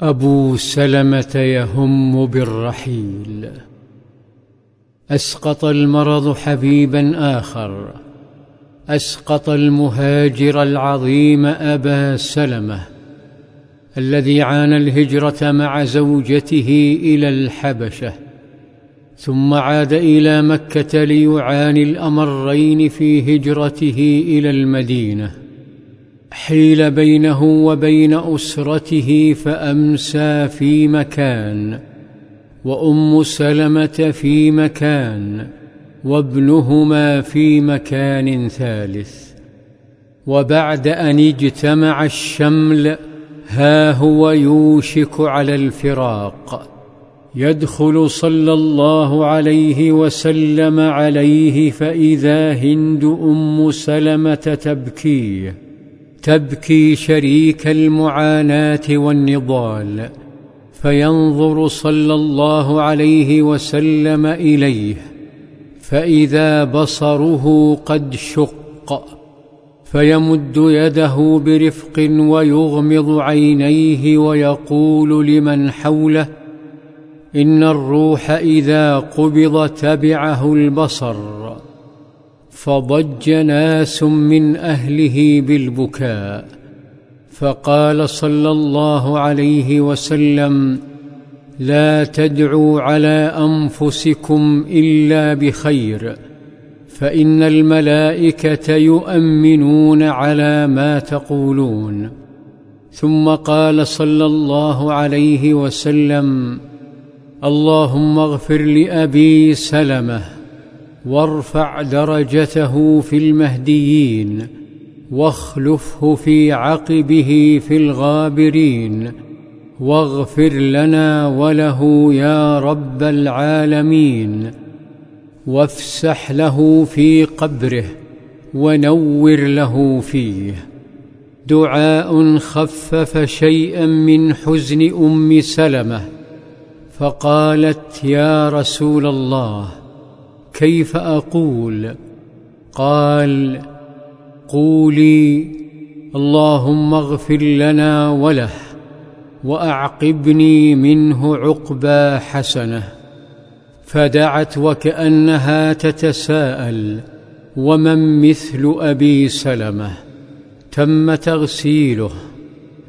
أبو سلمة يهم بالرحيل. أسقط المرض حبيبا آخر. أسقط المهاجر العظيم أبا سلمة الذي عانى الهجرة مع زوجته إلى الحبشة ثم عاد إلى مكة ليعاني الأمرين في هجرته إلى المدينة. حيل بينه وبين أسرته فأمسى في مكان وأم سلمة في مكان وابنهما في مكان ثالث. وبعد أن اجتمع الشمل ها هو يوشك على الفراق. يدخل صلى الله عليه وسلم عليه فإذا هند أم سلمة تبكيه. تبكي شريك المعاناة والنضال فينظر صلى الله عليه وسلم إليه فإذا بصره قد شق فيمد يده برفق ويغمض عينيه ويقول لمن حوله إن الروح إذا قبض تبعه البصر. فضج ناس من أهله بالبكاء فقال صلى الله عليه وسلم لا تدعوا على أنفسكم إلا بخير فإن الملائكة يؤمنون على ما تقولون ثم قال صلى الله عليه وسلم اللهم اغفر لأبي سلمة وارفع درجته في المهديين واخلفه في عقبه في الغابرين واغفر لنا وله يا رب العالمين وافسح له في قبره ونور له فيه. دعاء خفف شيئا من حزن أم سلمة فقالت يا رسول الله كيف أقول؟ قال قولي اللهم اغفر لنا وله وأعقبني منه عقبى حسنة. فدعت وكأنها تتساءل ومن مثل أبي سلمة؟ تم تغسيله.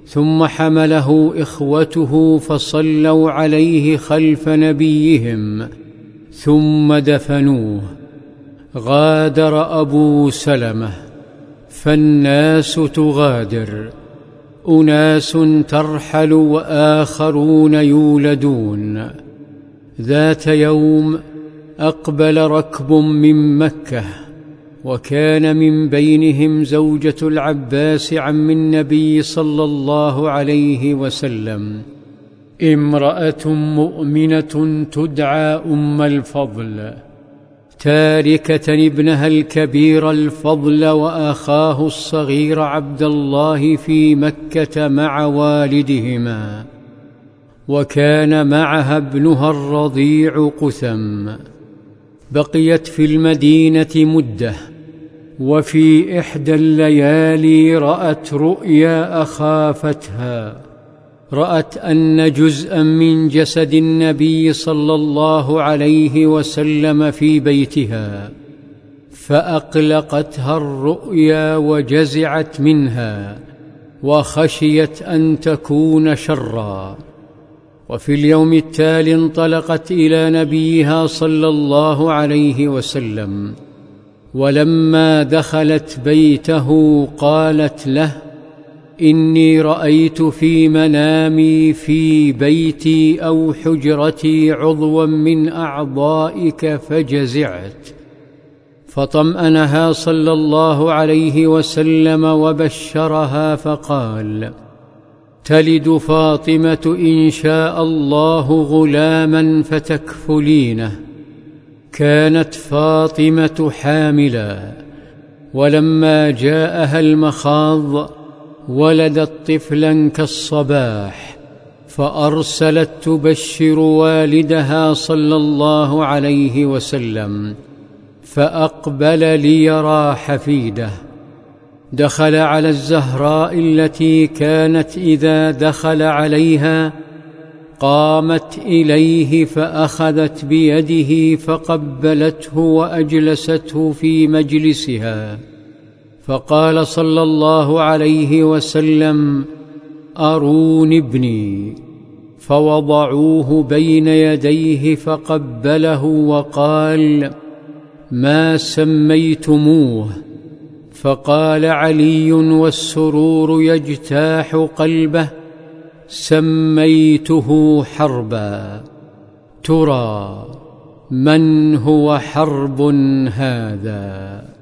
ثم حمله إخوته فصلوا عليه خلف نبيهم. ثم دفنوه. غادر أبو سلمة. فالناس تغادر. أناس ترحل وآخرون يولدون. ذات يوم أقبل ركب من مكة. وكان من بينهم زوجة العباس عم النبي صلى الله عليه وسلم. امرأة مؤمنة تدعى أم الفضل تاركة ابنها الكبير الفضل وأخاه الصغير عبد الله في مكة مع والدهما وكان معها ابنها الرضيع قثم. بقيت في المدينة مدة وفي إحدى الليالي رأت رؤيا أخافتها. رأت أن جزءا من جسد النبي صلى الله عليه وسلم في بيتها فأقلقتها الرؤيا وجزعت منها وخشيت أن تكون شرا. وفي اليوم التالي انطلقت إلى نبيها صلى الله عليه وسلم ولما دخلت بيته قالت له إني رأيت في منامي في بيتي أو حجرتي عضوا من أعضائك فجزعت. فطمأنها صلى الله عليه وسلم وبشرها فقال تلد فاطمة إن شاء الله غلاما فتكفلينه. كانت فاطمة حاملا ولما جاءها المخاض ولدت طفلا كالصباح فأرسلت تبشر والدها صلى الله عليه وسلم فأقبل ليرى حفيده. دخل على الزهراء التي كانت إذا دخل عليها قامت إليه فأخذت بيده فقبلته وأجلسته في مجلسها. فقال صلى الله عليه وسلم ارون ابني. فوضعوه بين يديه فقبله وقال ما سميتموه؟ فقال علي والسرور يجتاح قلبه سميته حربا. ترى من هو حرب هذا؟